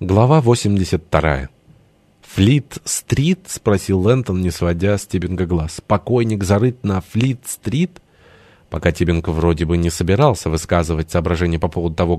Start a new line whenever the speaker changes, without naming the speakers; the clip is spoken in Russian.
Глава 82. «Флит-стрит?» — спросил Лэнтон, не сводя с Тибинга глаз. «Покойник зарыт на Флит-стрит?» Пока Тибинг вроде бы не собирался высказывать соображения по поводу того,